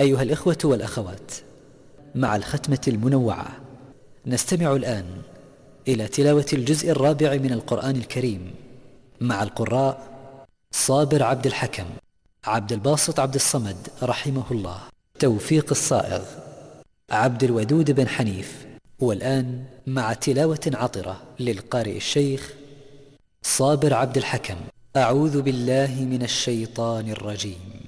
أيها الإخوة والأخوات مع الختمة المنوعة نستمع الآن إلى تلاوة الجزء الرابع من القرآن الكريم مع القراء صابر عبد الحكم عبد الباسط عبد الصمد رحمه الله. توفيق الصائغ عبد الودود بن حنيف. والآن مع تلاوة عطرة للقارئ الشيخ صابر عبد الحكم. أعوذ بالله من الشيطان الرجيم.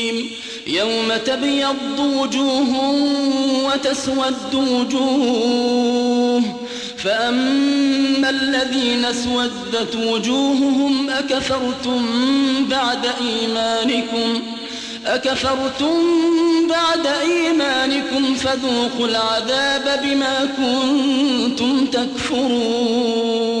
يوم تبيض وجوه وتسود وجوه فأما الذين سودت وجوههم أكفرتم بعد إيمانكم أكفرتم بعد إيمانكم فذوقوا العذاب بما كنتم تكفرون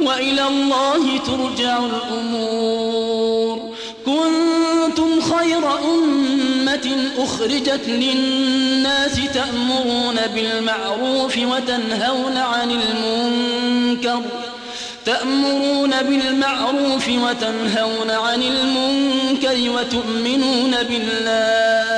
وإلى الله ترجع الأمور. كنتم خير أمة أخرجت للناس تأمرون بالمعروف وتنهون عن المنكر. تأمرون بالمعروف وتنهون عن المنكر وتؤمنون بالله.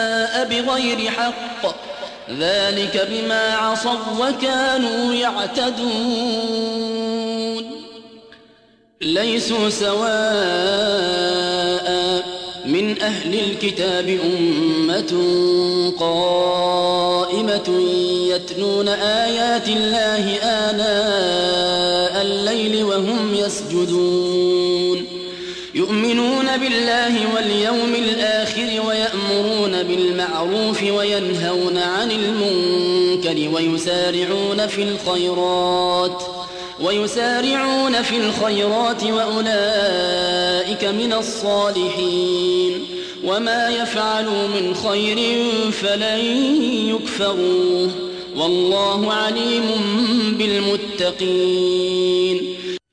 جاء بغير حق. ذلك بما عصوا وكانوا يعتدون. ليسوا سواء من أهل الكتاب أمة قائمة يتلون آيات الله آناء الليل وهم يسجدون. يؤمنون بالله واليوم الآخر وينهون عن المنكر ويسارعون في الخيرات ويسارعون في الخيرات وأولئك من الصالحين. وما يفعلوا من خير فلن يكفروه. والله عليم بالمتقين.